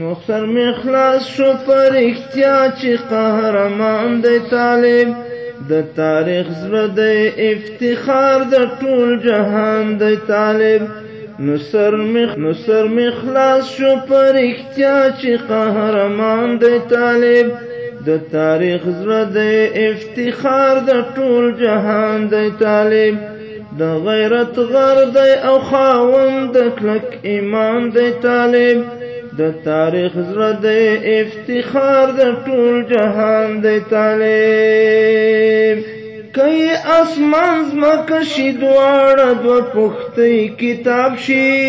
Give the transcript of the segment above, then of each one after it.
مختر می خلاص شو پر اختیا چې قهرمان دی طالب د تاریخ زړه دی افتخار د ټول جهان دی طالب نو سر می نو سر می خلاص شو پر اختیا چې قهرمان دی طالب د تاریخ زړه دی افتخار د ټول جهان دی طالب د غیرت غر دی او خاوند د کلک ایمان دی طالب د تاریخ زړه د افتخار د ټول جهان د طالب کئی اسمان زمکه شي دواړه دو پختې کتاب شي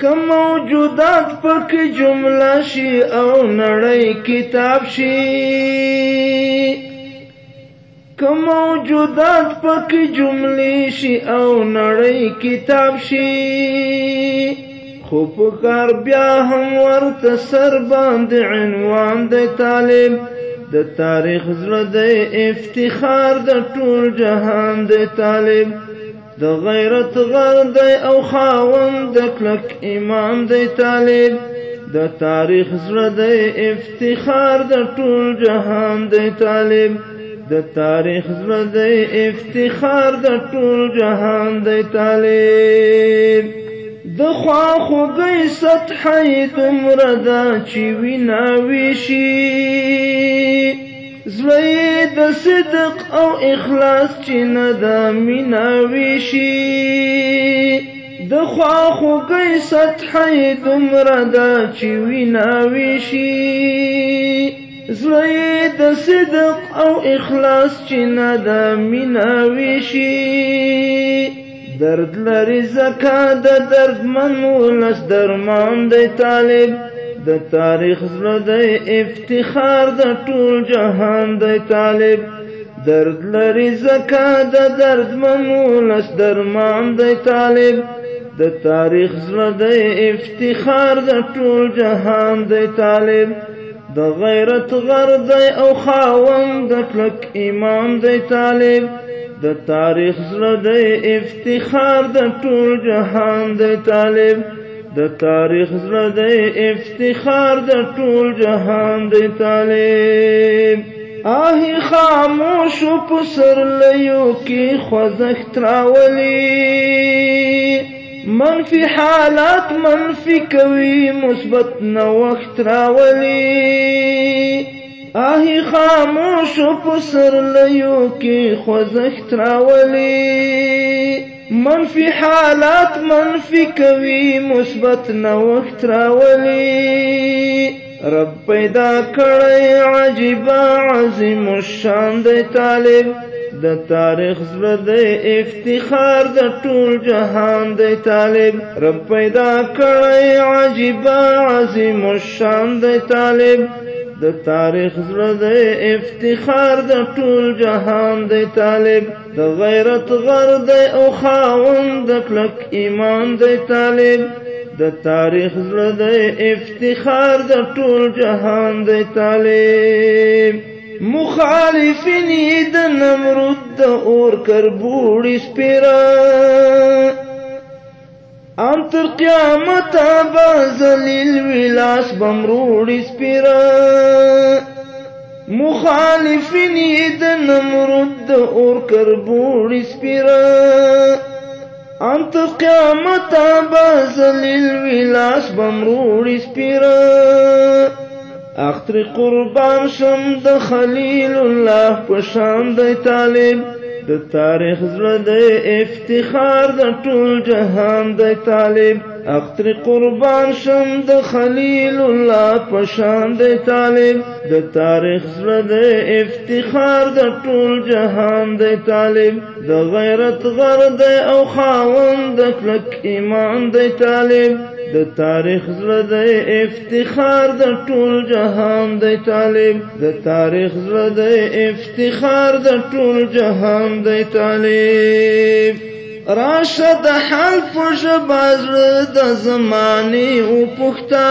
کم موجودات پک جمله شي او نړۍ کتاب شي کم موجودات پک جمله شي او نړۍ کتاب شي خو پکار بیا هم ورته سر باندې عنوان دی طالب د تاریخ زړه دی افتخار د ټول جهان دی طالب د غیرت غر دی او خاوند د کلک ایمان دی طالب د تاریخ زړه دی افتخار د ټول جهان دی طالب د تاریخ زړه دی افتخار د ټول جهان دی طالب د خوا خوګي سطح دومره ده چې وینا ویشي زړه د صدق او اخلاص چې نه ده مینا ویشي د خوا خوګي سطح دومره ده چې وینا ویشي زړه د صدق او اخلاص چې نه ده مینا ویشي درد لري زکا د درد منولس درمان دی طالب د تاریخ زړه دی افتخار د ټول جهان دی طالب درد لري زکا د درد منولس درمان دی طالب د تاریخ زړه دی افتخار د ټول جهان دی طالب د غیرت غر دی او خاوند د کلک ایمان دی طالب د تاریخ زړه د افتخار د ټول جهان د طالب د تاریخ زړه د افتخار د ټول جهان د طالب آه خاموش په سر لیو کې خوځښت راولي منفي حالات منفي کوي مثبت نو وخت راولي آهی خاموشو پسرلیو کې خوځښت راولي منفی حالات منفی کوي مثبت نوښت راولي رب پیدا کړی عجیبه عظیم الشان دی طالب د تاریخ زړه دی افتخار د ټول جهان دی طالب رب پیدا کړی عجیبه عظیم الشان دی طالب د تاریخ زړه د افتخار د ټول جهان د طالب د غیرت غر د او خاون د کلک ایمان د طالب د تاریخ زړه د افتخار د ټول جهان د طالب مخالفین د نمرود د اور کربوړي سپیران ان تر قیامت بازلیل ولاس بمروڑی سپیرا مخالفین د نمرود اور کربوڑی سپیرا ان تر قیامت بازلیل ولاس بمروڑی سپیرا اختر قربان شم د خلیل الله پشان د طالب د تاریخ زړه د افتخار د ټول جهان د طالب اختر قربان شم د خلیل الله پشان د طالب د تاریخ زړه د افتخار د ټول جهان د طالب د غیرت غرد او خاوند د کلک ایمان د طالب د تاریخ زړه د افتخار د ټول جهان د طالب د تاریخ زړه د افتخار د ټول جهان د طالب راشه د حال په ژبه د زمانې او پخته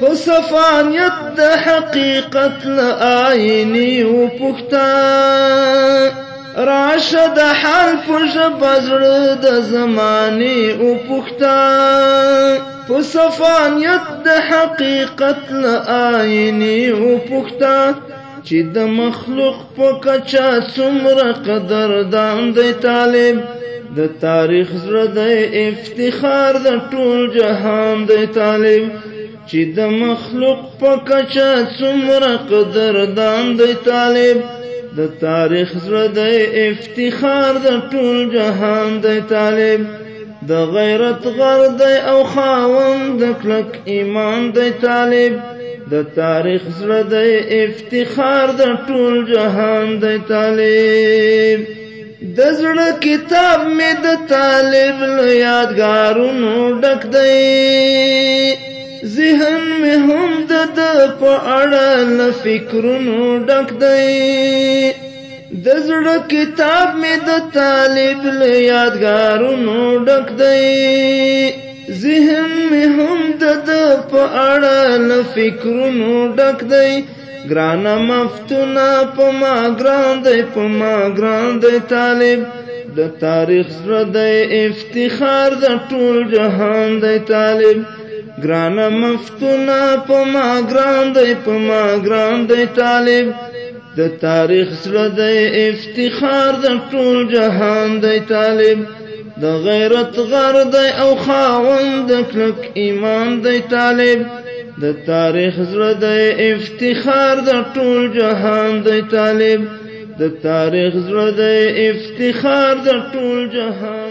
په صفانیت د حقیقت له آینې او پخته راشد حال پوش بزر د زمانی او پختان په صفانیت د حقیقت ل آینی او پختان چې د مخلوق په کچا څومره قدردان دی طالب د تاریخ زړه د افتخار د ټول جهان دی طالب چې د مخلوق په کچا څومره قدردان دی طالب د تاریخ زړه د افتخار د ټول جهان د طالب د غیرت غر د او خاوند د کلک ایمان د طالب د تاریخ زړه د افتخار د ټول جهان د طالب د زړه کتاب می د طالب یادګارونو ډک دی ذهن می هم د د په اړه له فکرونو ډک دی د زړه کتاب می د طالب له یادګارونو ډک دی ذهن می هم د د په اړه له فکرونو ډک دی ګران مفتونه په ما ګران دی په ما ګران دی طالب د تاریخ زړه دی افتخار د ټول جهان دی طالب گران مفتونا په ما گران دی په ما گران دی طالب د تاریخ سره د افتخار د ټول جهان دی طالب د غیرت غر دی او خاوند د کلک ایمان دی طالب د تاریخ سره د افتخار د ټول جهان دی طالب د تاریخ زړه د افتخار د ټول جهان